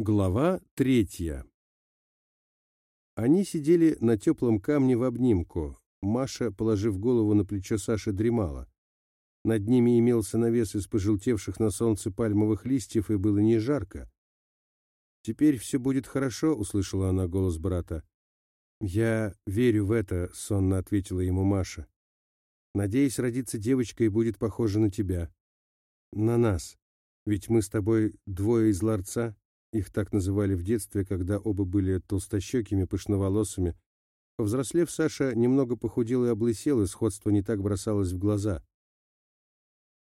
Глава третья. Они сидели на теплом камне в обнимку. Маша, положив голову на плечо Саши, дремала. Над ними имелся навес из пожелтевших на солнце пальмовых листьев, и было не жарко. «Теперь все будет хорошо», — услышала она голос брата. «Я верю в это», — сонно ответила ему Маша. «Надеюсь, родится девочка и будет похожа на тебя. На нас. Ведь мы с тобой двое из ларца». Их так называли в детстве, когда оба были толстощекими, пышноволосыми. Повзрослев, Саша немного похудел и облысел, и сходство не так бросалось в глаза.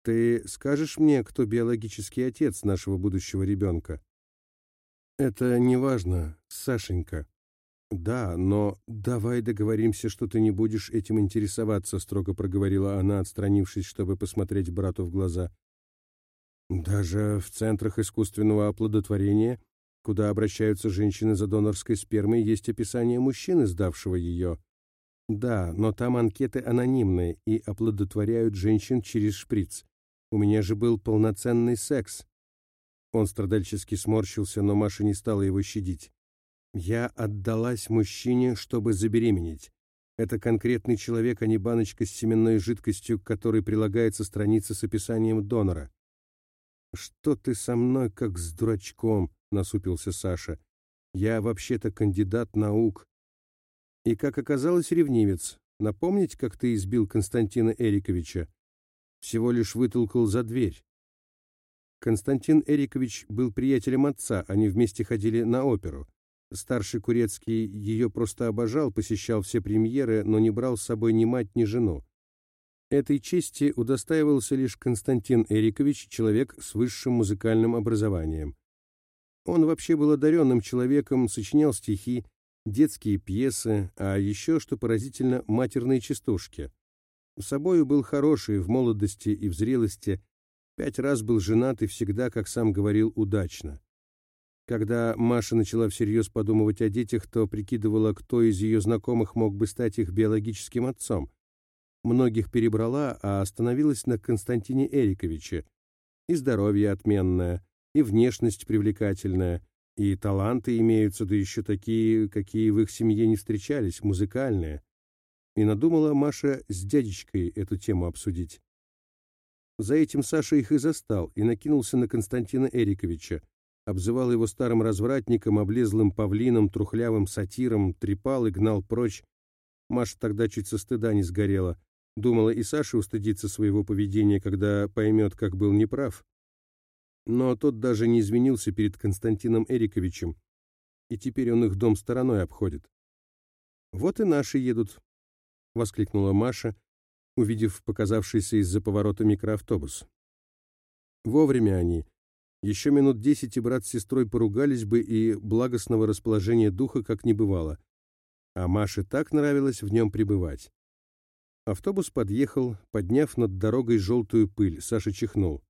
«Ты скажешь мне, кто биологический отец нашего будущего ребенка?» «Это не важно, Сашенька». «Да, но давай договоримся, что ты не будешь этим интересоваться», строго проговорила она, отстранившись, чтобы посмотреть брату в глаза. Даже в центрах искусственного оплодотворения, куда обращаются женщины за донорской спермой, есть описание мужчины, сдавшего ее. Да, но там анкеты анонимные и оплодотворяют женщин через шприц. У меня же был полноценный секс. Он страдальчески сморщился, но Маша не стала его щадить. Я отдалась мужчине, чтобы забеременеть. Это конкретный человек, а не баночка с семенной жидкостью, к которой прилагается страница с описанием донора. «Что ты со мной, как с дурачком?» — насупился Саша. «Я вообще-то кандидат наук». И, как оказалось, ревнивец. Напомнить, как ты избил Константина Эриковича? Всего лишь вытолкал за дверь. Константин Эрикович был приятелем отца, они вместе ходили на оперу. Старший Курецкий ее просто обожал, посещал все премьеры, но не брал с собой ни мать, ни жену. Этой чести удостаивался лишь Константин Эрикович, человек с высшим музыкальным образованием. Он вообще был одаренным человеком, сочинял стихи, детские пьесы, а еще, что поразительно, матерные частушки. Собою был хороший в молодости и в зрелости, пять раз был женат и всегда, как сам говорил, удачно. Когда Маша начала всерьез подумывать о детях, то прикидывала, кто из ее знакомых мог бы стать их биологическим отцом многих перебрала, а остановилась на Константине Эриковиче. И здоровье отменное, и внешность привлекательная, и таланты имеются, да еще такие, какие в их семье не встречались, музыкальные. И надумала Маша с дядечкой эту тему обсудить. За этим Саша их и застал, и накинулся на Константина Эриковича, обзывал его старым развратником, облезлым павлином, трухлявым сатиром, трепал и гнал прочь. Маша тогда чуть со стыда не сгорела. Думала и Саша устыдиться своего поведения, когда поймет, как был неправ. Но тот даже не извинился перед Константином Эриковичем, и теперь он их дом стороной обходит. «Вот и наши едут», — воскликнула Маша, увидев показавшийся из-за поворота микроавтобус. Вовремя они. Еще минут десять и брат с сестрой поругались бы, и благостного расположения духа как не бывало. А Маше так нравилось в нем пребывать. Автобус подъехал, подняв над дорогой желтую пыль. Саша чихнул.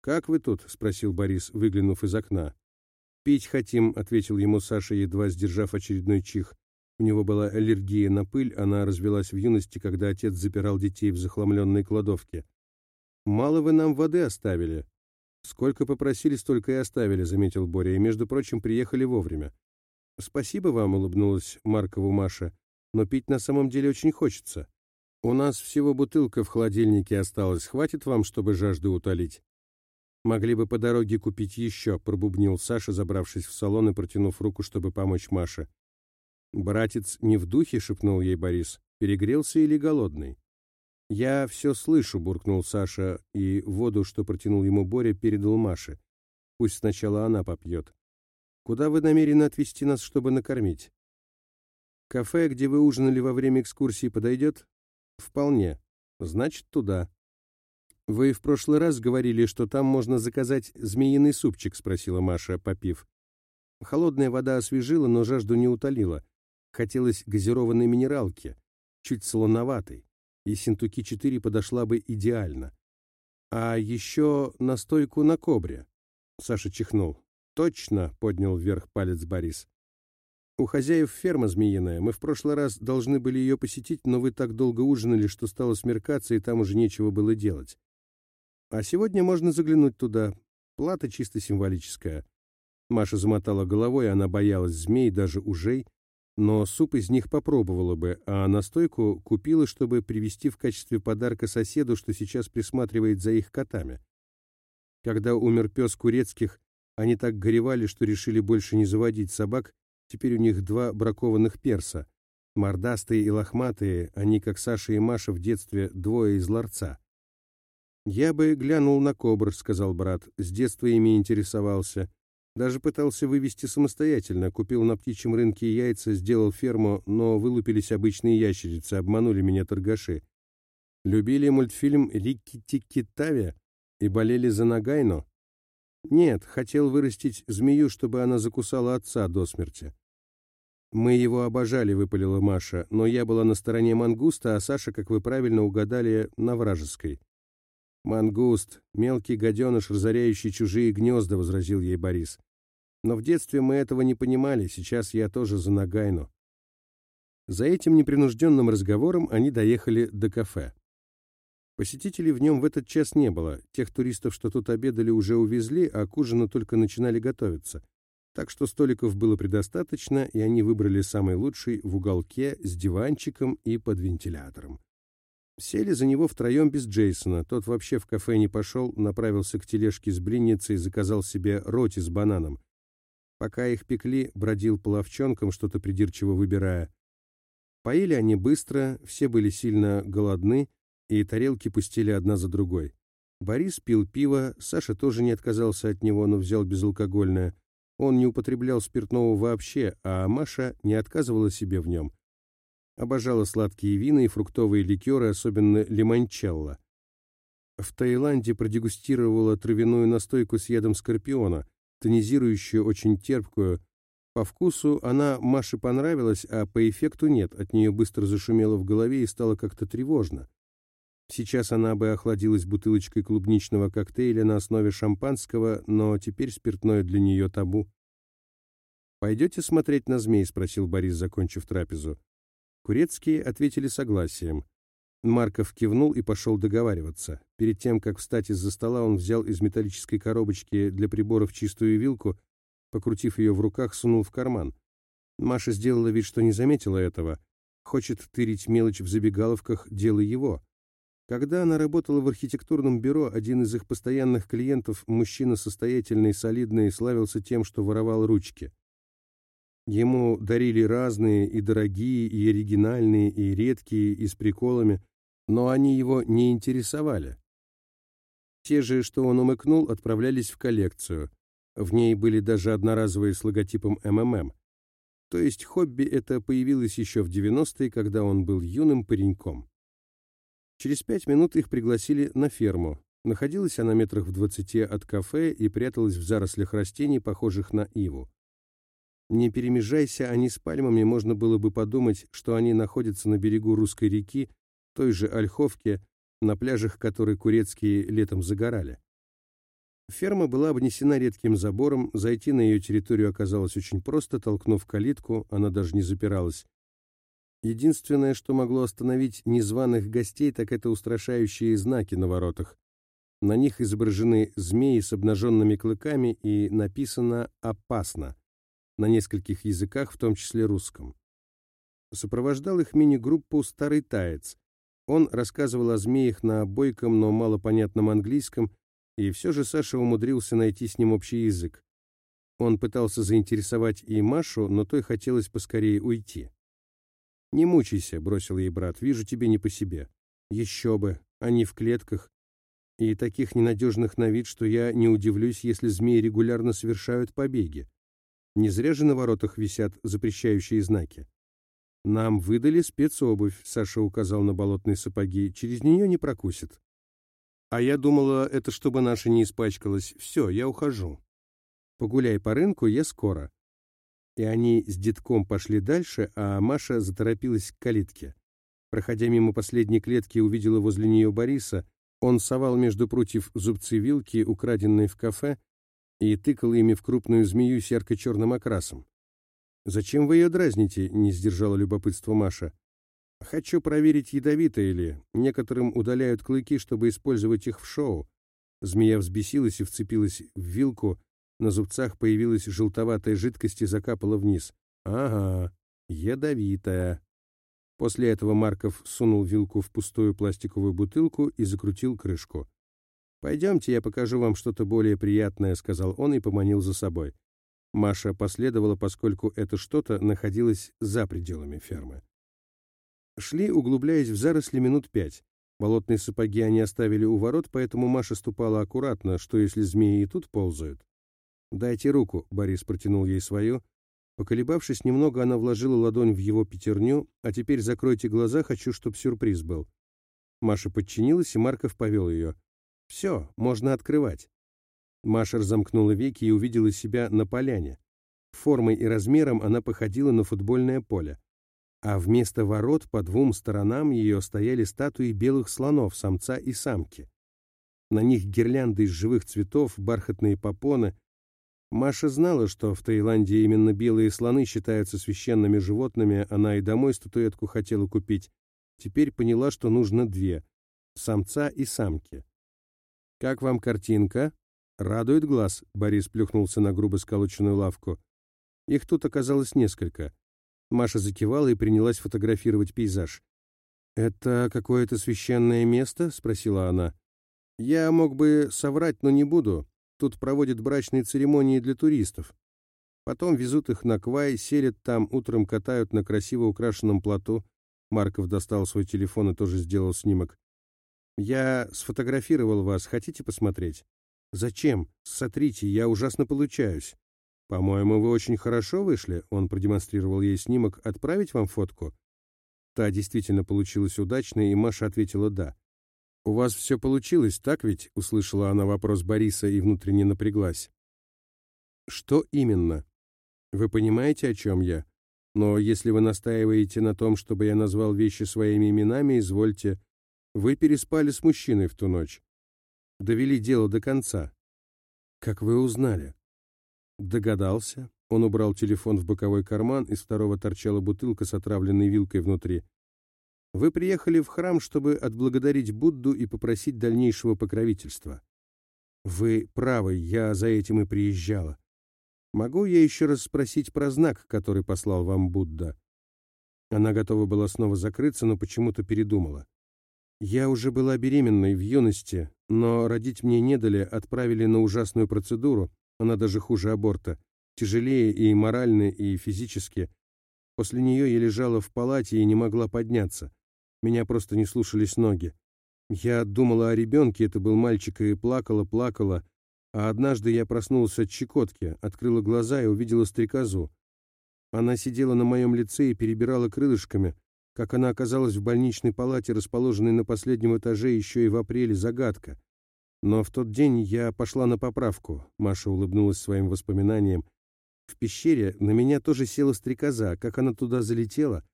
«Как вы тут?» — спросил Борис, выглянув из окна. «Пить хотим», — ответил ему Саша, едва сдержав очередной чих. У него была аллергия на пыль, она развелась в юности, когда отец запирал детей в захламленной кладовке. «Мало вы нам воды оставили». «Сколько попросили, столько и оставили», — заметил Боря, и, между прочим, приехали вовремя. «Спасибо вам», — улыбнулась Маркову Маша, «но пить на самом деле очень хочется». «У нас всего бутылка в холодильнике осталась. Хватит вам, чтобы жажду утолить?» «Могли бы по дороге купить еще», — пробубнил Саша, забравшись в салон и протянув руку, чтобы помочь Маше. «Братец не в духе?» — шепнул ей Борис. «Перегрелся или голодный?» «Я все слышу», — буркнул Саша, и воду, что протянул ему Боря, передал Маше. «Пусть сначала она попьет». «Куда вы намерены отвезти нас, чтобы накормить?» «Кафе, где вы ужинали во время экскурсии, подойдет?» Вполне. Значит, туда. Вы в прошлый раз говорили, что там можно заказать змеиный супчик, спросила Маша, попив. Холодная вода освежила, но жажду не утолила. Хотелось газированной минералки, чуть солоноватой, и Синтуки-4 подошла бы идеально. А еще настойку на кобре. Саша чихнул. «Точно!» — поднял вверх палец Борис. У хозяев ферма змеиная. Мы в прошлый раз должны были ее посетить, но вы так долго ужинали, что стало смеркаться, и там уже нечего было делать. А сегодня можно заглянуть туда. Плата чисто символическая. Маша замотала головой, она боялась змей, даже ужей, но суп из них попробовала бы, а настойку купила, чтобы привезти в качестве подарка соседу, что сейчас присматривает за их котами. Когда умер пес Курецких, они так горевали, что решили больше не заводить собак, теперь у них два бракованных перса. Мордастые и лохматые, они, как Саша и Маша в детстве, двое из ларца. «Я бы глянул на кобр», — сказал брат, — «с детства ими интересовался». Даже пытался вывести самостоятельно, купил на птичьем рынке яйца, сделал ферму, но вылупились обычные ящерицы, обманули меня торгаши. Любили мультфильм «Рикки-тикки-тави» и болели за Нагайно? Нет, хотел вырастить змею, чтобы она закусала отца до смерти. «Мы его обожали», — выпалила Маша, но я была на стороне мангуста, а Саша, как вы правильно угадали, на вражеской. «Мангуст, мелкий гаденыш, разоряющий чужие гнезда», — возразил ей Борис. Но в детстве мы этого не понимали, сейчас я тоже за Нагайну. За этим непринужденным разговором они доехали до кафе. Посетителей в нем в этот час не было. Тех туристов, что тут обедали, уже увезли, а к ужину только начинали готовиться. Так что столиков было предостаточно, и они выбрали самый лучший в уголке с диванчиком и под вентилятором. Сели за него втроем без Джейсона. Тот вообще в кафе не пошел, направился к тележке с блинницей и заказал себе роти с бананом. Пока их пекли, бродил по ловчонкам, что-то придирчиво выбирая. Поели они быстро, все были сильно голодны, и тарелки пустили одна за другой. Борис пил пиво, Саша тоже не отказался от него, но взял безалкогольное. Он не употреблял спиртного вообще, а Маша не отказывала себе в нем. Обожала сладкие вина и фруктовые ликеры, особенно лимончелло. В Таиланде продегустировала травяную настойку с ядом скорпиона, тонизирующую, очень терпкую. По вкусу она Маше понравилась, а по эффекту нет, от нее быстро зашумело в голове и стало как-то тревожно. Сейчас она бы охладилась бутылочкой клубничного коктейля на основе шампанского, но теперь спиртное для нее табу. «Пойдете смотреть на змей?» — спросил Борис, закончив трапезу. Курецкие ответили согласием. Марков кивнул и пошел договариваться. Перед тем, как встать из-за стола, он взял из металлической коробочки для приборов чистую вилку, покрутив ее в руках, сунул в карман. Маша сделала вид, что не заметила этого. Хочет тырить мелочь в забегаловках – дело его. Когда она работала в архитектурном бюро, один из их постоянных клиентов, мужчина состоятельный, солидный, славился тем, что воровал ручки. Ему дарили разные, и дорогие, и оригинальные, и редкие, и с приколами, но они его не интересовали. Те же, что он умыкнул, отправлялись в коллекцию. В ней были даже одноразовые с логотипом МММ. То есть хобби это появилось еще в 90-е, когда он был юным пареньком. Через пять минут их пригласили на ферму. Находилась она метрах в двадцати от кафе и пряталась в зарослях растений, похожих на иву. Не перемежайся они с пальмами, можно было бы подумать, что они находятся на берегу русской реки, той же Ольховке, на пляжах которой Курецкие летом загорали. Ферма была обнесена редким забором, зайти на ее территорию оказалось очень просто, толкнув калитку, она даже не запиралась. Единственное, что могло остановить незваных гостей, так это устрашающие знаки на воротах. На них изображены змеи с обнаженными клыками и написано «Опасно» на нескольких языках, в том числе русском. Сопровождал их мини-группу «Старый таец». Он рассказывал о змеях на бойком, но малопонятном английском, и все же Саша умудрился найти с ним общий язык. Он пытался заинтересовать и Машу, но той хотелось поскорее уйти. «Не мучайся», — бросил ей брат, — «вижу тебе не по себе». «Еще бы, они в клетках, и таких ненадежных на вид, что я не удивлюсь, если змеи регулярно совершают побеги. Не зря же на воротах висят запрещающие знаки. «Нам выдали спецобувь», — Саша указал на болотные сапоги, — «через нее не прокусит». «А я думала, это чтобы наша не испачкалась. Все, я ухожу. Погуляй по рынку, я скоро». И они с детком пошли дальше, а Маша заторопилась к калитке. Проходя мимо последней клетки, увидела возле нее Бориса. Он совал между прутьев зубцы вилки, украденные в кафе, и тыкал ими в крупную змею с ярко-черным окрасом. «Зачем вы ее дразните?» — не сдержала любопытство Маша. «Хочу проверить, ядовитая ли. Некоторым удаляют клыки, чтобы использовать их в шоу». Змея взбесилась и вцепилась в вилку, На зубцах появилась желтоватая жидкость и закапала вниз. «Ага, ядовитая». После этого Марков сунул вилку в пустую пластиковую бутылку и закрутил крышку. «Пойдемте, я покажу вам что-то более приятное», — сказал он и поманил за собой. Маша последовала, поскольку это что-то находилось за пределами фермы. Шли, углубляясь в заросли, минут пять. Болотные сапоги они оставили у ворот, поэтому Маша ступала аккуратно, что если змеи и тут ползают. «Дайте руку», — Борис протянул ей свою, Поколебавшись немного, она вложила ладонь в его пятерню, а теперь закройте глаза, хочу, чтобы сюрприз был. Маша подчинилась, и Марков повел ее. «Все, можно открывать». Маша разомкнула веки и увидела себя на поляне. Формой и размером она походила на футбольное поле. А вместо ворот по двум сторонам ее стояли статуи белых слонов, самца и самки. На них гирлянды из живых цветов, бархатные попоны, Маша знала, что в Таиланде именно белые слоны считаются священными животными, она и домой статуэтку хотела купить. Теперь поняла, что нужно две — самца и самки. «Как вам картинка?» «Радует глаз», — Борис плюхнулся на грубо сколоченную лавку. Их тут оказалось несколько. Маша закивала и принялась фотографировать пейзаж. «Это какое-то священное место?» — спросила она. «Я мог бы соврать, но не буду. Тут проводят брачные церемонии для туристов. Потом везут их на Квай, селят там, утром катают на красиво украшенном плоту. Марков достал свой телефон и тоже сделал снимок. «Я сфотографировал вас. Хотите посмотреть?» «Зачем? Сотрите, я ужасно получаюсь». «По-моему, вы очень хорошо вышли», — он продемонстрировал ей снимок. «Отправить вам фотку?» Та действительно получилась удачной, и Маша ответила «да». «У вас все получилось, так ведь?» — услышала она вопрос Бориса и внутренне напряглась. «Что именно?» «Вы понимаете, о чем я? Но если вы настаиваете на том, чтобы я назвал вещи своими именами, извольте. Вы переспали с мужчиной в ту ночь. Довели дело до конца. Как вы узнали?» Догадался. Он убрал телефон в боковой карман, из второго торчала бутылка с отравленной вилкой внутри. Вы приехали в храм, чтобы отблагодарить Будду и попросить дальнейшего покровительства. Вы правы, я за этим и приезжала. Могу я еще раз спросить про знак, который послал вам Будда? Она готова была снова закрыться, но почему-то передумала. Я уже была беременной в юности, но родить мне не дали, отправили на ужасную процедуру, она даже хуже аборта, тяжелее и морально, и физически. После нее я лежала в палате и не могла подняться. Меня просто не слушались ноги. Я думала о ребенке, это был мальчик, и плакала, плакала. А однажды я проснулась от щекотки, открыла глаза и увидела стрекозу. Она сидела на моем лице и перебирала крылышками. Как она оказалась в больничной палате, расположенной на последнем этаже еще и в апреле, загадка. Но в тот день я пошла на поправку. Маша улыбнулась своим воспоминаниям. В пещере на меня тоже села стрекоза. Как она туда залетела,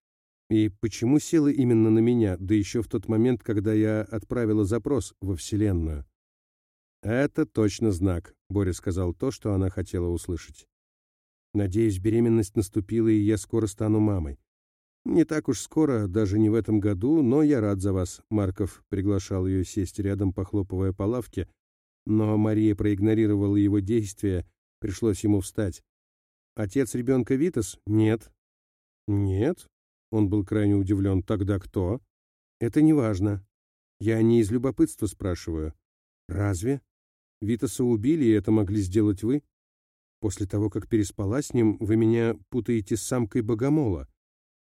и почему села именно на меня, да еще в тот момент, когда я отправила запрос во Вселенную? «Это точно знак», — Боря сказал то, что она хотела услышать. «Надеюсь, беременность наступила, и я скоро стану мамой. Не так уж скоро, даже не в этом году, но я рад за вас», — Марков приглашал ее сесть рядом, похлопывая по лавке, но Мария проигнорировала его действия, пришлось ему встать. «Отец ребенка Витас? Нет». «Нет? Он был крайне удивлен. «Тогда кто?» «Это не важно. Я не из любопытства спрашиваю». «Разве? Витаса убили, и это могли сделать вы? После того, как переспала с ним, вы меня путаете с самкой богомола.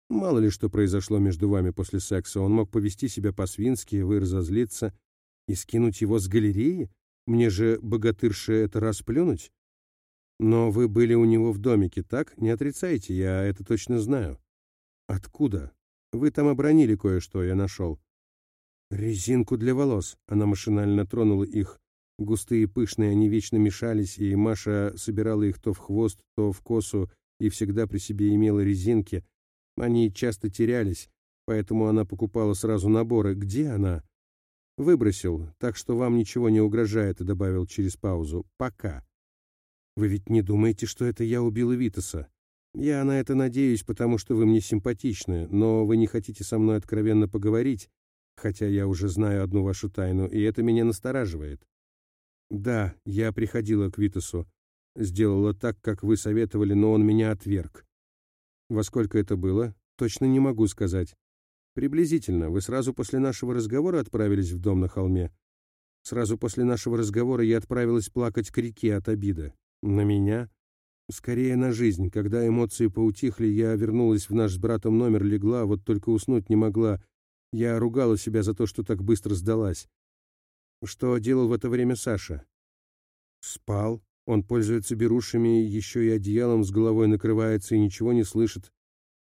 Мало ли что произошло между вами после секса. Он мог повести себя по-свински, вы разозлиться и скинуть его с галереи? Мне же, богатырше, это расплюнуть? Но вы были у него в домике, так? Не отрицайте, я это точно знаю. «Откуда? Вы там обронили кое-что, я нашел». «Резинку для волос». Она машинально тронула их. Густые, пышные, они вечно мешались, и Маша собирала их то в хвост, то в косу, и всегда при себе имела резинки. Они часто терялись, поэтому она покупала сразу наборы. «Где она?» «Выбросил, так что вам ничего не угрожает», — добавил через паузу. «Пока». «Вы ведь не думаете, что это я убила Витаса?» Я на это надеюсь, потому что вы мне симпатичны, но вы не хотите со мной откровенно поговорить, хотя я уже знаю одну вашу тайну, и это меня настораживает. Да, я приходила к Витасу. сделала так, как вы советовали, но он меня отверг. Во сколько это было? Точно не могу сказать. Приблизительно. Вы сразу после нашего разговора отправились в дом на холме? Сразу после нашего разговора я отправилась плакать к реке от обиды. На меня? Скорее на жизнь. Когда эмоции поутихли, я вернулась в наш с братом номер, легла, вот только уснуть не могла. Я ругала себя за то, что так быстро сдалась. Что делал в это время Саша? Спал. Он пользуется берушами, еще и одеялом с головой накрывается и ничего не слышит.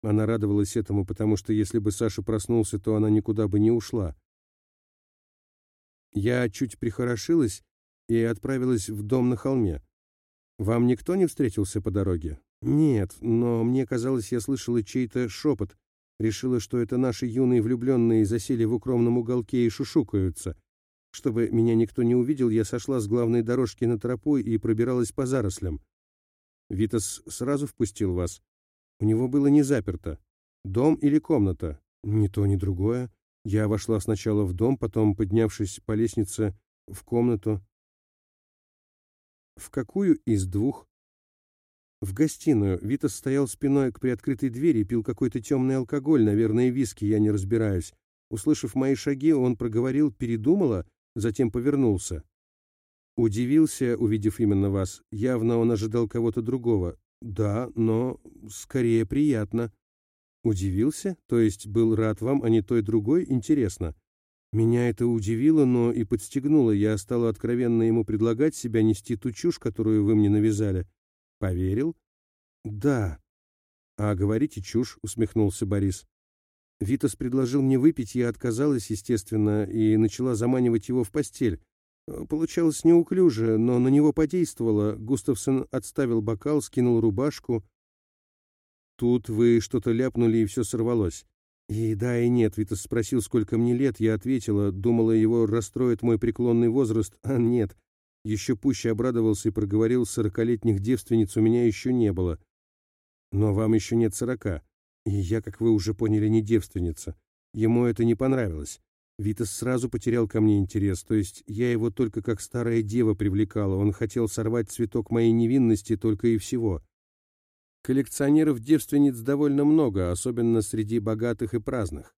Она радовалась этому, потому что если бы Саша проснулся, то она никуда бы не ушла. Я чуть прихорошилась и отправилась в дом на холме. Вам никто не встретился по дороге? Нет, но мне казалось, я слышала чей-то шепот. Решила, что это наши юные влюбленные засели в укромном уголке и шушукаются. Чтобы меня никто не увидел, я сошла с главной дорожки на тропу и пробиралась по зарослям. Витас сразу впустил вас. У него было не заперто. Дом или комната? Ни то, ни другое. Я вошла сначала в дом, потом, поднявшись по лестнице, в комнату. В какую из двух? В гостиную. Витас стоял спиной к приоткрытой двери и пил какой-то темный алкоголь, наверное, виски, я не разбираюсь. Услышав мои шаги, он проговорил «передумала», затем повернулся. Удивился, увидев именно вас. Явно он ожидал кого-то другого. Да, но скорее приятно. Удивился? То есть был рад вам, а не той другой? Интересно. Меня это удивило, но и подстегнуло. Я стала откровенно ему предлагать себя нести ту чушь, которую вы мне навязали. Поверил? Да. А говорите чушь, усмехнулся Борис. Витас предложил мне выпить, я отказалась, естественно, и начала заманивать его в постель. Получалось неуклюже, но на него подействовало. Густавсон отставил бокал, скинул рубашку. Тут вы что-то ляпнули, и все сорвалось. И да, и нет. Витас спросил, сколько мне лет. Я ответила, думала, его расстроит мой преклонный возраст, а нет. Еще пуще обрадовался и проговорил, сорокалетних девственниц у меня еще не было. Но вам еще нет сорока. И я, как вы уже поняли, не девственница. Ему это не понравилось. Витас сразу потерял ко мне интерес, то есть я его только как старая дева привлекала, он хотел сорвать цветок моей невинности только и всего. Коллекционеров девственниц довольно много, особенно среди богатых и праздных.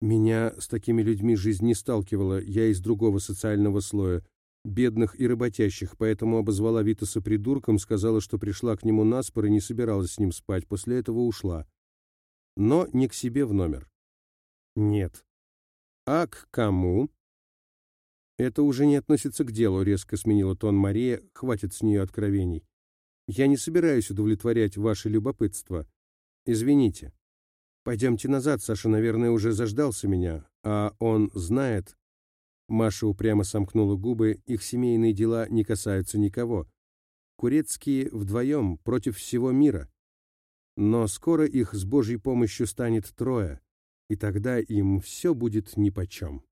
Меня с такими людьми жизнь не сталкивала, я из другого социального слоя, бедных и работящих, поэтому обозвала Витаса придурком, сказала, что пришла к нему наспор и не собиралась с ним спать, после этого ушла но не к себе в номер. Нет. А к кому? Это уже не относится к делу, резко сменила тон Мария, хватит с нее откровений. Я не собираюсь удовлетворять ваше любопытство. Извините. Пойдемте назад, Саша, наверное, уже заждался меня, а он знает. Маша упрямо сомкнула губы, их семейные дела не касаются никого. Курецкие вдвоем против всего мира. Но скоро их с Божьей помощью станет трое, и тогда им все будет нипочем.